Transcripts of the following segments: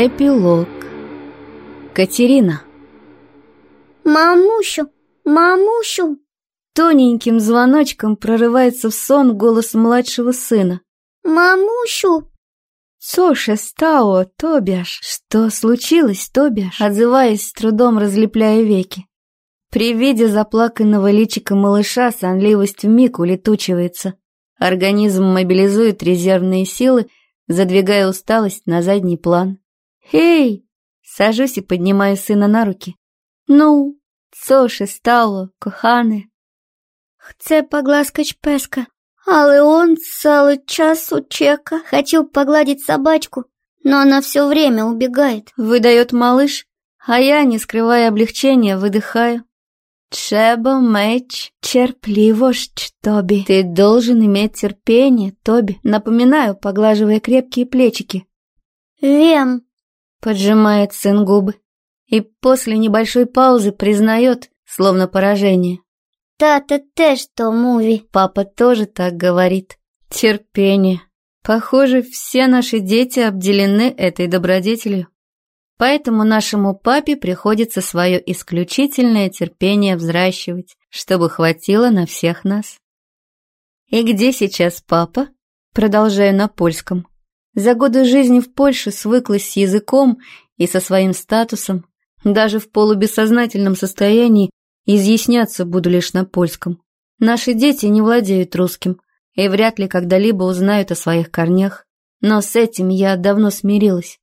Эпилог. Катерина. «Мамущу! Мамущу!» Тоненьким звоночком прорывается в сон голос младшего сына. «Мамущу!» «Соша, стао, Тобиаш!» «Что случилось, Тобиаш?» Отзываясь, с трудом разлепляя веки. При виде заплаканного личика малыша сонливость вмиг улетучивается. Организм мобилизует резервные силы, задвигая усталость на задний план. «Эй!» Сажусь и поднимаю сына на руки. «Ну, co się stało, kochany?» Chcę pogłaskać песка, але он целый час учека. Хотел погладить собачку, но она все время убегает. Выдает малыш, а я, не скрывая облегчения, выдыхаю. Trzeba mieć cierpliwość, Тоби. Ты должен иметь терпение, Тоби. Напоминаю, поглаживая крепкие плечики. Вем, Поджимает сын губы. И после небольшой паузы признает, словно поражение. тата теж то муви. Папа тоже так говорит. Терпение. Похоже, все наши дети обделены этой добродетелью. Поэтому нашему папе приходится свое исключительное терпение взращивать, чтобы хватило на всех нас. И где сейчас папа? Продолжаю на польском. За годы жизни в Польше свыклась с языком и со своим статусом. Даже в полубессознательном состоянии изъясняться буду лишь на польском. Наши дети не владеют русским и вряд ли когда-либо узнают о своих корнях. Но с этим я давно смирилась.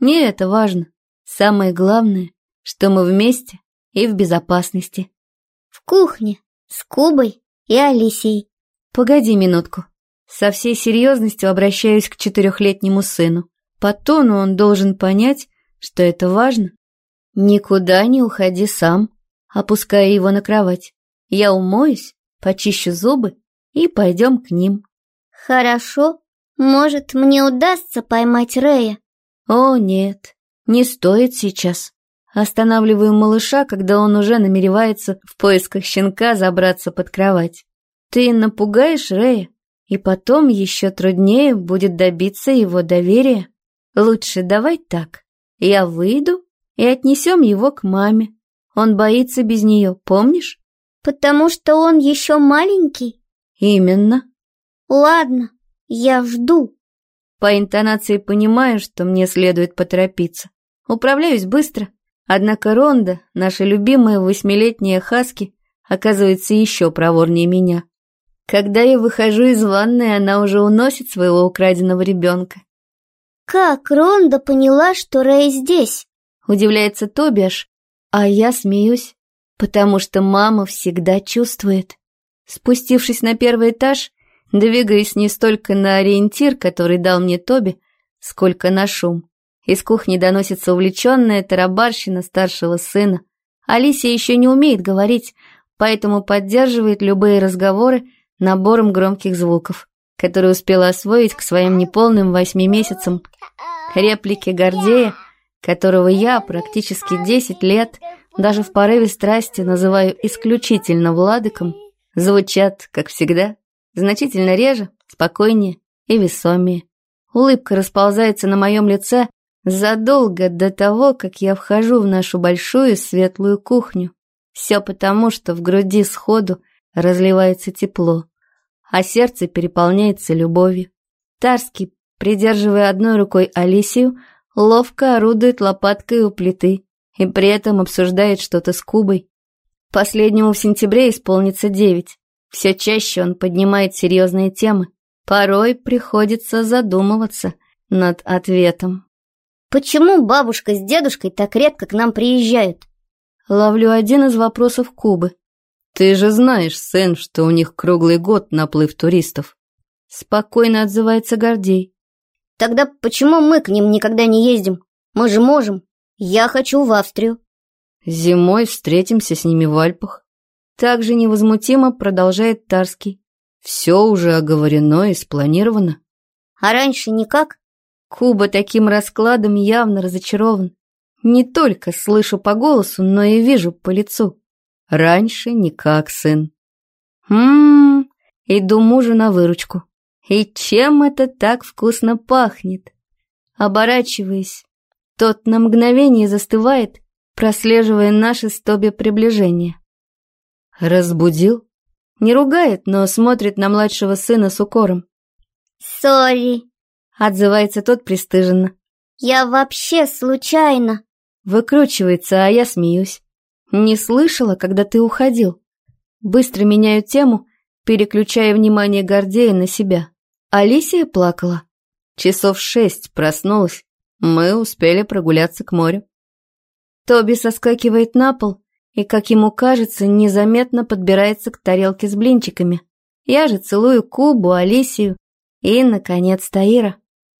Не это важно. Самое главное, что мы вместе и в безопасности. В кухне, с Кубой и Алисией. Погоди минутку. Со всей серьезностью обращаюсь к четырехлетнему сыну. По тону он должен понять, что это важно. Никуда не уходи сам, опуская его на кровать. Я умоюсь, почищу зубы и пойдем к ним. Хорошо. Может, мне удастся поймать Рея? О, нет, не стоит сейчас. Останавливаю малыша, когда он уже намеревается в поисках щенка забраться под кровать. Ты напугаешь Рея, и потом еще труднее будет добиться его доверия. Лучше давай так. Я выйду и отнесем его к маме. Он боится без нее, помнишь? Потому что он еще маленький? Именно. Ладно, я жду. По интонации понимаю, что мне следует поторопиться. Управляюсь быстро. Однако Ронда, наша любимая восьмилетняя Хаски, оказывается еще проворнее меня. Когда я выхожу из ванной, она уже уносит своего украденного ребенка. Как Ронда поняла, что Рэй здесь? Удивляется Тобиаш, а я смеюсь, потому что мама всегда чувствует. Спустившись на первый этаж, двигаясь не столько на ориентир, который дал мне Тоби, сколько на шум. Из кухни доносится увлеченная тарабарщина старшего сына. Алисия еще не умеет говорить, поэтому поддерживает любые разговоры набором громких звуков, которые успела освоить к своим неполным восьми месяцам. Реплики Гордея, которого я практически десять лет, даже в порыве страсти называю исключительно Владыком, звучат, как всегда, значительно реже, спокойнее и весомее. Улыбка расползается на моем лице задолго до того, как я вхожу в нашу большую светлую кухню. Все потому, что в груди сходу разливается тепло, а сердце переполняется любовью. Тарский, придерживая одной рукой Алисию, ловко орудует лопаткой у плиты и при этом обсуждает что-то с Кубой. Последнему в сентябре исполнится девять. Все чаще он поднимает серьезные темы. Порой приходится задумываться над ответом. Почему бабушка с дедушкой так редко к нам приезжают? Ловлю один из вопросов Кубы. Ты же знаешь, сын, что у них круглый год наплыв туристов. Спокойно отзывается Гордей. Тогда почему мы к ним никогда не ездим? Мы же можем. Я хочу в Австрию. Зимой встретимся с ними в Альпах. Также невозмутимо продолжает Тарский. Все уже оговорено и спланировано. А раньше никак? Куба таким раскладом явно разочарован. Не только слышу по голосу, но и вижу по лицу. Раньше никак, сын. Ммм, иду мужу на выручку. И чем это так вкусно пахнет? Оборачиваясь, Тот на мгновение застывает, прослеживая наше с Тоби приближение. Разбудил? Не ругает, но смотрит на младшего сына с укором. «Сори», — отзывается тот пристыженно. «Я вообще случайно». Выкручивается, а я смеюсь. Не слышала, когда ты уходил. Быстро меняю тему, переключая внимание Гордея на себя. Алисия плакала. Часов шесть проснулась. Мы успели прогуляться к морю. Тоби соскакивает на пол и, как ему кажется, незаметно подбирается к тарелке с блинчиками. Я же целую Кубу, Алисию и, наконец, Таира.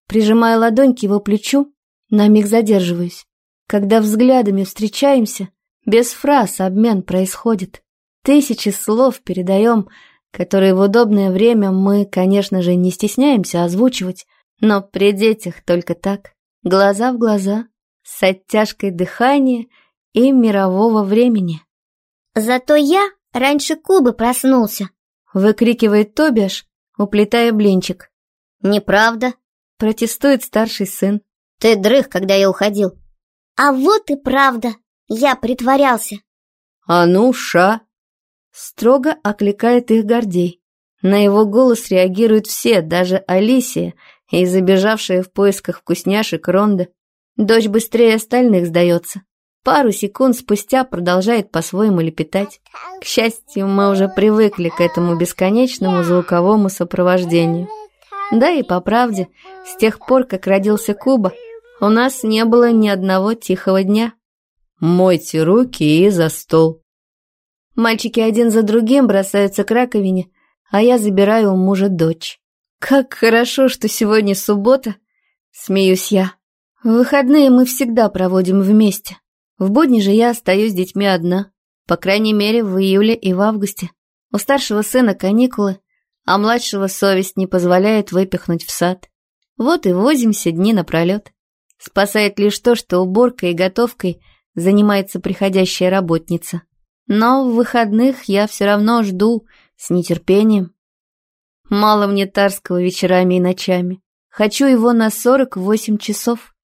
Прижимая ладонь к его плечу, на миг задерживаюсь. Когда взглядами встречаемся, без фраз обмен происходит. Тысячи слов передаем, которые в удобное время мы, конечно же, не стесняемся озвучивать, но при детях только так, глаза в глаза, с оттяжкой дыхания и мирового времени. «Зато я раньше Кубы проснулся», — выкрикивает Тобиаш, уплетая блинчик. «Неправда», — протестует старший сын. «Ты дрых, когда я уходил». «А вот и правда, я притворялся». «А ну, ша!» Строго окликает их Гордей. На его голос реагируют все, даже Алисия и забежавшая в поисках вкусняшек Ронда. Дочь быстрее остальных сдается. Пару секунд спустя продолжает по-своему лепетать. К счастью, мы уже привыкли к этому бесконечному звуковому сопровождению. Да и по правде, с тех пор, как родился Куба, у нас не было ни одного тихого дня. «Мойте руки и за стол», Мальчики один за другим бросаются к раковине, а я забираю у мужа дочь. Как хорошо, что сегодня суббота, смеюсь я. В выходные мы всегда проводим вместе. В будни же я остаюсь с детьми одна, по крайней мере в июле и в августе. У старшего сына каникулы, а младшего совесть не позволяет выпихнуть в сад. Вот и возимся дни напролет. Спасает лишь то, что уборкой и готовкой занимается приходящая работница. Но в выходных я все равно жду с нетерпением. Мало мне Тарского вечерами и ночами. Хочу его на 48 часов.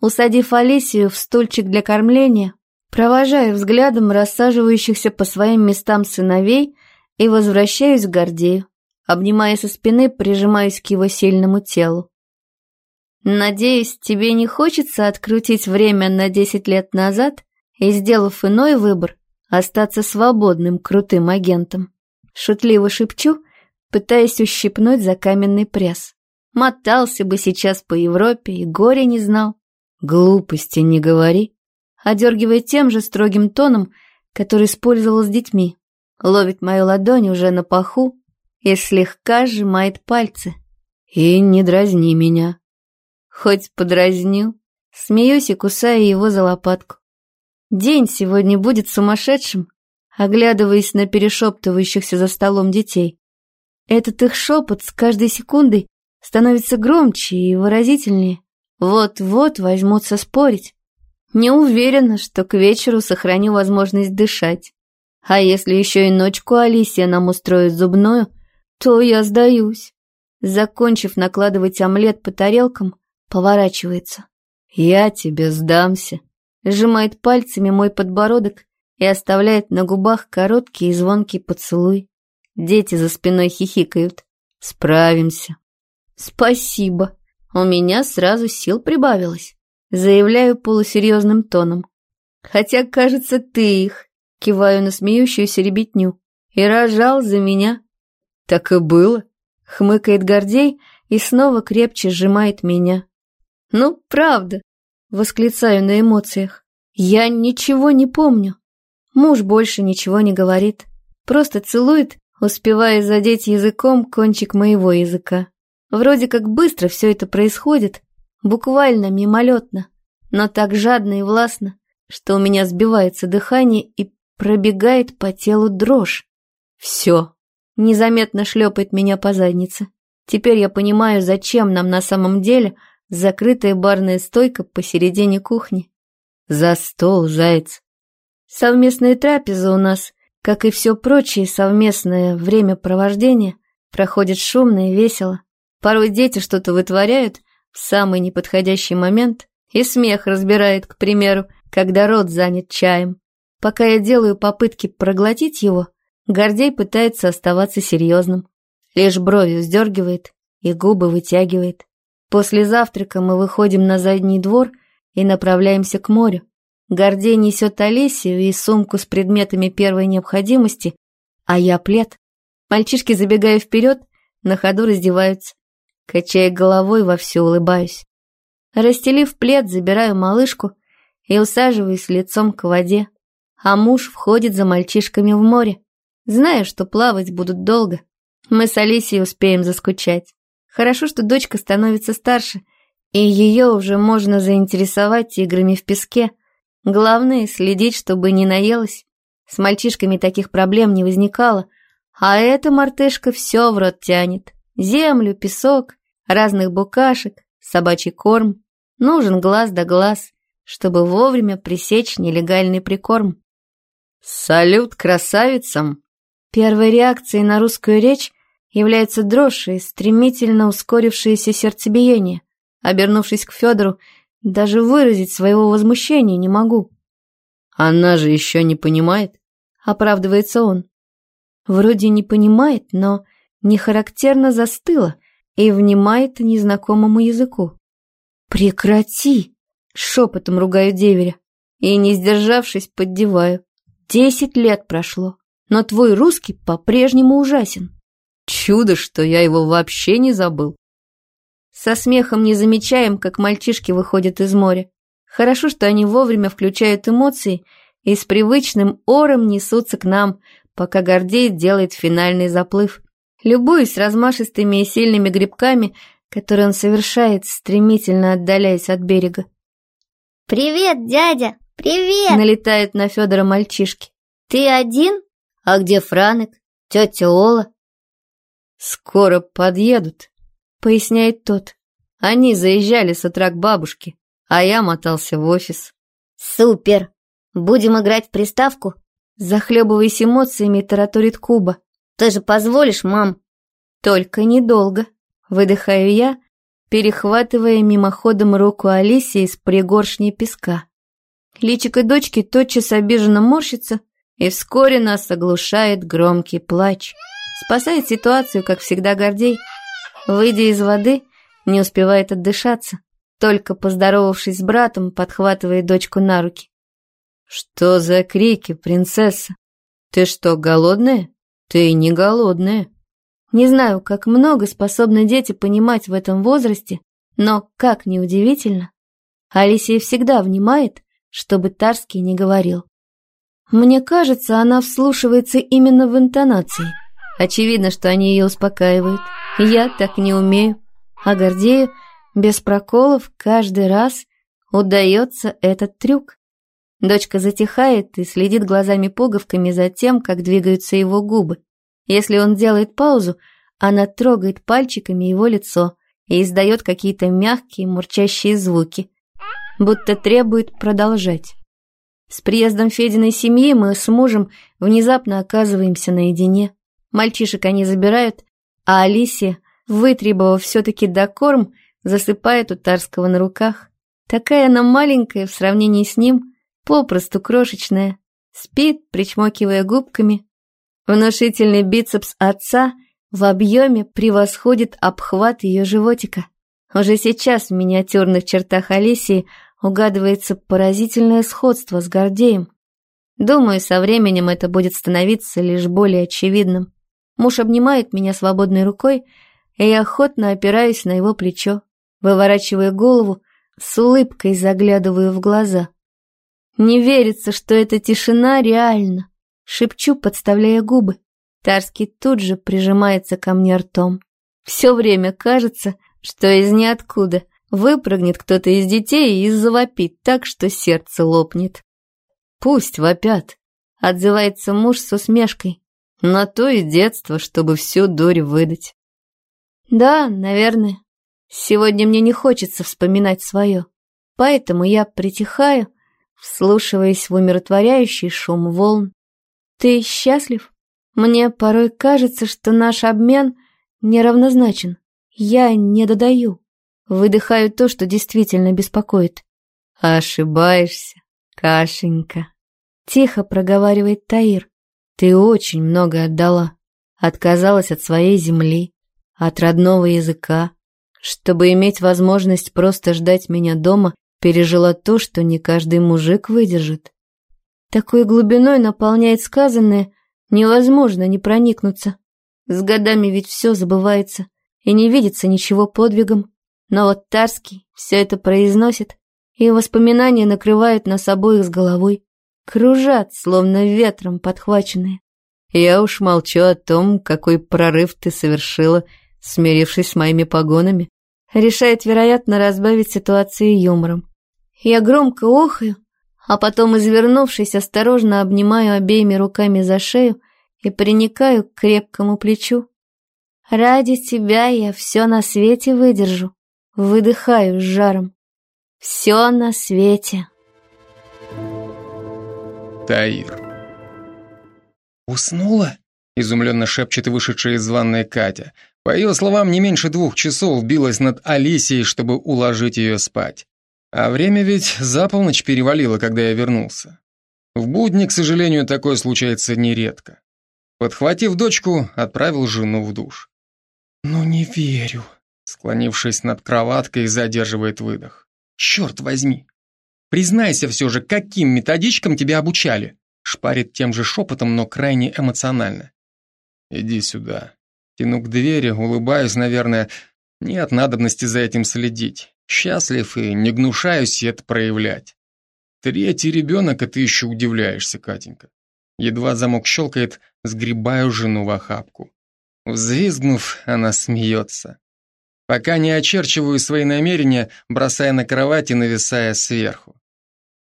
Усадив Алисию в стульчик для кормления, провожаю взглядом рассаживающихся по своим местам сыновей и возвращаюсь к Гордею. Обнимая со спины, прижимаюсь к его сильному телу. Надеюсь, тебе не хочется открутить время на 10 лет назад и, сделав иной выбор, остаться свободным крутым агентом. Шутливо шепчу, пытаясь ущипнуть за каменный пресс. Мотался бы сейчас по Европе и горе не знал. Глупости не говори. Одергивая тем же строгим тоном, который использовал с детьми. Ловит мою ладонь уже на паху и слегка сжимает пальцы. И не дразни меня. Хоть подразнил, смеюсь и кусаю его за лопатку. День сегодня будет сумасшедшим, оглядываясь на перешептывающихся за столом детей. Этот их шепот с каждой секундой становится громче и выразительнее. Вот-вот возьмутся спорить. Не уверена, что к вечеру сохраню возможность дышать. А если еще и ночку Алисия нам устроит зубную, то я сдаюсь. Закончив накладывать омлет по тарелкам, поворачивается. Я тебе сдамся сжимает пальцами мой подбородок и оставляет на губах короткий и звонкий поцелуй. Дети за спиной хихикают. Справимся. Спасибо. У меня сразу сил прибавилось. Заявляю полусерьезным тоном. Хотя, кажется, ты их. Киваю на смеющуюся ребятню. И рожал за меня. Так и было. Хмыкает Гордей и снова крепче сжимает меня. Ну, правда, Восклицаю на эмоциях. Я ничего не помню. Муж больше ничего не говорит. Просто целует, успевая задеть языком кончик моего языка. Вроде как быстро все это происходит, буквально мимолетно, но так жадно и властно, что у меня сбивается дыхание и пробегает по телу дрожь. Все. Незаметно шлепает меня по заднице. Теперь я понимаю, зачем нам на самом деле закрытая барная стойка посередине кухни. За стол, заяц. Совместная трапеза у нас, как и все прочее совместное времяпровождение, проходит шумно и весело. Порой дети что-то вытворяют в самый неподходящий момент, И смех разбирает, к примеру, когда рот занят чаем. Пока я делаю попытки проглотить его, Гордей пытается оставаться серьезным. Лишь брови вздергивает и губы вытягивает. После завтрака мы выходим на задний двор и направляемся к морю. Гордей несет Алисию и сумку с предметами первой необходимости, а я плед. Мальчишки, забегая вперед, на ходу раздеваются. Качая головой, вовсю улыбаюсь. Расстелив плед, забираю малышку и усаживаюсь лицом к воде. А муж входит за мальчишками в море. Зная, что плавать будут долго, мы с Алисией успеем заскучать. Хорошо, что дочка становится старше, и ее уже можно заинтересовать играми в песке. Главное — следить, чтобы не наелась. С мальчишками таких проблем не возникало, а эта мартышка все в рот тянет. Землю, песок, разных букашек, собачий корм. Нужен глаз да глаз, чтобы вовремя пресечь нелегальный прикорм. «Салют красавицам!» Первой реакцией на русскую речь является дрожь и стремительно ускорившееся сердцебиение. Обернувшись к Федору, даже выразить своего возмущения не могу. «Она же еще не понимает?» — оправдывается он. Вроде не понимает, но не характерно застыла и внимает незнакомому языку. «Прекрати!» — шепотом ругаю деверя и, не сдержавшись, поддеваю. Десять лет прошло, но твой русский по-прежнему ужасен. Чудо, что я его вообще не забыл. Со смехом не замечаем, как мальчишки выходят из моря. Хорошо, что они вовремя включают эмоции и с привычным ором несутся к нам, пока Гордей делает финальный заплыв. Любуюсь размашистыми и сильными грибками, которые он совершает, стремительно отдаляясь от берега. «Привет, дядя! Привет!» Налетают на Федора мальчишки. «Ты один? А где Франек? Тетя Ола?» «Скоро подъедут», — поясняет тот. «Они заезжали с утра к бабушке, а я мотался в офис». «Супер! Будем играть в приставку?» Захлебываясь эмоциями, тараторит Куба. «Ты же позволишь, мам?» «Только недолго», — выдыхаю я, перехватывая мимоходом руку Алисии из пригоршни песка. Личико дочки тотчас обиженно морщится, и вскоре нас оглушает громкий плач. Спасает ситуацию, как всегда, Гордей. Выйдя из воды, не успевает отдышаться. Только поздоровавшись с братом, подхватывает дочку на руки. «Что за крики, принцесса? Ты что, голодная? Ты не голодная». Не знаю, как много способны дети понимать в этом возрасте, но, как ни удивительно, Алисия всегда внимает, чтобы Тарский не говорил. Мне кажется, она вслушивается именно в интонации – Очевидно, что они ее успокаивают. Я так не умею. А Гордею без проколов каждый раз удается этот трюк. Дочка затихает и следит глазами-пуговками за тем, как двигаются его губы. Если он делает паузу, она трогает пальчиками его лицо и издает какие-то мягкие, мурчащие звуки, будто требует продолжать. С приездом Фединой семьи мы с мужем внезапно оказываемся наедине. Мальчишек они забирают, а Алисия, вытребовав все-таки докорм, засыпает у Тарского на руках. Такая она маленькая в сравнении с ним, попросту крошечная. Спит, причмокивая губками. Внушительный бицепс отца в объеме превосходит обхват ее животика. Уже сейчас в миниатюрных чертах Алисии угадывается поразительное сходство с Гордеем. Думаю, со временем это будет становиться лишь более очевидным. Муж обнимает меня свободной рукой, и я охотно опираюсь на его плечо, выворачивая голову, с улыбкой заглядываю в глаза. Не верится, что эта тишина реальна. Шепчу, подставляя губы. Тарский тут же прижимается ко мне ртом. Все время кажется, что из ниоткуда выпрыгнет кто-то из детей и завопит так, что сердце лопнет. «Пусть вопят», — отзывается муж с усмешкой. На то и детство, чтобы всю дурь выдать. Да, наверное. Сегодня мне не хочется вспоминать свое. Поэтому я притихаю, вслушиваясь в умиротворяющий шум волн. Ты счастлив? Мне порой кажется, что наш обмен неравнозначен. Я не додаю. Выдыхаю то, что действительно беспокоит. Ошибаешься, Кашенька. Тихо проговаривает Таир. Ты очень много отдала. Отказалась от своей земли, от родного языка, чтобы иметь возможность просто ждать меня дома, пережила то, что не каждый мужик выдержит. Такой глубиной наполняет сказанное, невозможно не проникнуться. С годами ведь все забывается, и не видится ничего подвигом. Но вот Тарский все это произносит, и воспоминания накрывают нас обоих с головой, кружат, словно ветром подхваченные. Я уж молчу о том, какой прорыв ты совершила, смирившись с моими погонами. Решает, вероятно, разбавить ситуацию юмором. Я громко охаю, а потом, извернувшись, осторожно обнимаю обеими руками за шею и приникаю к крепкому плечу. Ради тебя я все на свете выдержу, выдыхаю с жаром. Все на свете. Таир. «Уснула?» — изумленно шепчет вышедшая из ванной Катя. По ее словам, не меньше двух часов билась над Алисией, чтобы уложить ее спать. А время ведь за полночь перевалило, когда я вернулся. В будни, к сожалению, такое случается нередко. Подхватив дочку, отправил жену в душ. «Ну не верю», — склонившись над кроваткой, задерживает выдох. «Черт возьми! Признайся все же, каким методичкам тебя обучали?» Шпарит тем же шепотом, но крайне эмоционально. «Иди сюда». Тяну к двери, улыбаюсь, наверное. Нет надобности за этим следить. Счастлив и не гнушаюсь это проявлять. Третий ребенок, а ты еще удивляешься, Катенька. Едва замок щелкает, сгребаю жену в охапку. Взвизгнув, она смеется. Пока не очерчиваю свои намерения, бросая на кровать и нависая сверху.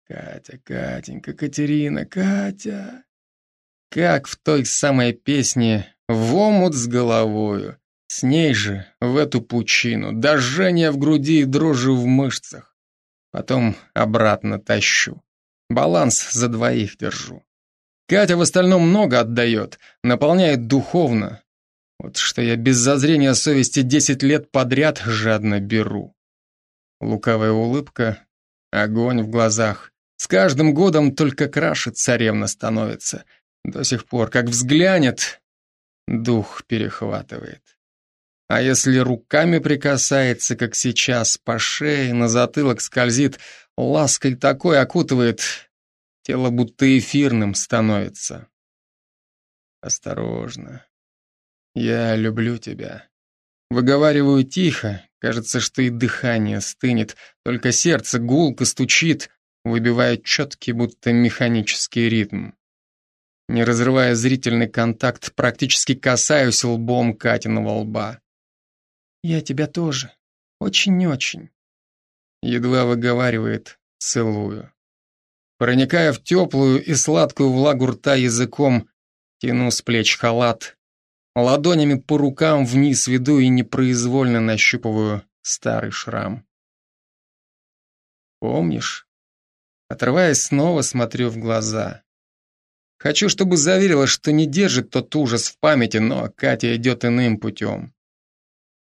Катя, Катенька, Катерина, Катя. Как в той самой песне «В омут с головою». С ней же, в эту пучину, до в груди и дрожи в мышцах. Потом обратно тащу. Баланс за двоих держу. Катя в остальном много отдает, наполняет духовно. Вот что я без зазрения совести десять лет подряд жадно беру. Лукавая улыбка, огонь в глазах. С каждым годом только краше царевна становится. До сих пор, как взглянет, дух перехватывает. А если руками прикасается, как сейчас, по шее, на затылок скользит, лаской такой окутывает, тело будто эфирным становится. Осторожно. Я люблю тебя. Выговариваю тихо, кажется, что и дыхание стынет, только сердце гулко стучит, выбивая четкий, будто механический ритм. Не разрывая зрительный контакт, практически касаюсь лбом Катиного лба. «Я тебя тоже. Очень-очень». Едва выговаривает, целую. Проникая в теплую и сладкую влагу рта языком, тяну с плеч халат, ладонями по рукам вниз веду и непроизвольно нащупываю старый шрам. Помнишь? Отрываясь, снова смотрю в глаза. Хочу, чтобы заверила, что не держит тот ужас в памяти, но Катя идет иным путем.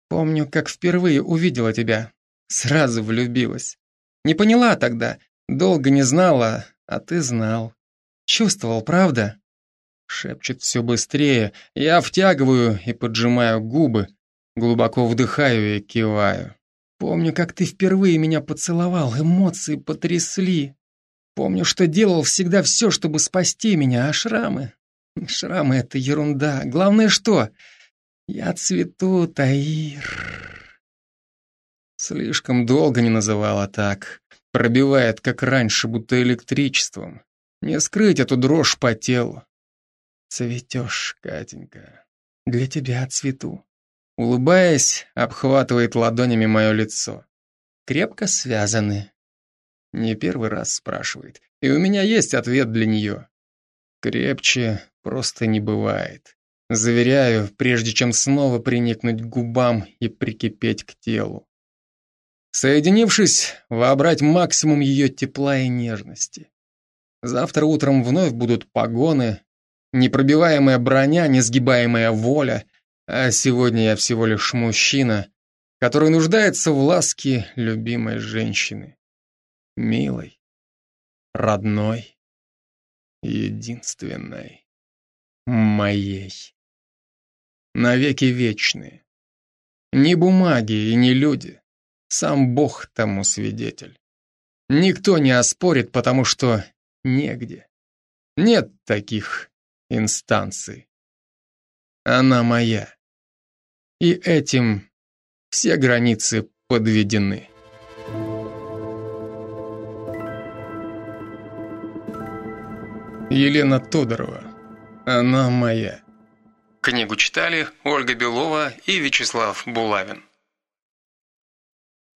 Помню, как впервые увидела тебя. Сразу влюбилась. Не поняла тогда, долго не знала, а ты знал. Чувствовал, правда? Шепчет все быстрее. Я втягиваю и поджимаю губы, глубоко вдыхаю и киваю. Помню, как ты впервые меня поцеловал, эмоции потрясли. Помню, что делал всегда все, чтобы спасти меня, а шрамы... Шрамы — это ерунда. Главное что? Я цвету, Таир. Слишком долго не называла так. Пробивает, как раньше, будто электричеством. Не скрыть эту дрожь по телу. Цветешь, Катенька. Для тебя цвету. Улыбаясь, обхватывает ладонями мое лицо. Крепко связаны. Не первый раз спрашивает. И у меня есть ответ для нее. Крепче просто не бывает. Заверяю, прежде чем снова приникнуть к губам и прикипеть к телу. Соединившись, вобрать максимум ее тепла и нежности. Завтра утром вновь будут погоны, непробиваемая броня, несгибаемая воля, а сегодня я всего лишь мужчина, который нуждается в ласке любимой женщины. милой, родной, единственной, моей. Навеки вечные. Ни бумаги и ни люди. Сам Бог тому свидетель. Никто не оспорит, потому что негде. Нет таких инстанций. Она моя. И этим все границы подведены. Елена Тодорова. Она моя. Книгу читали Ольга Белова и Вячеслав Булавин.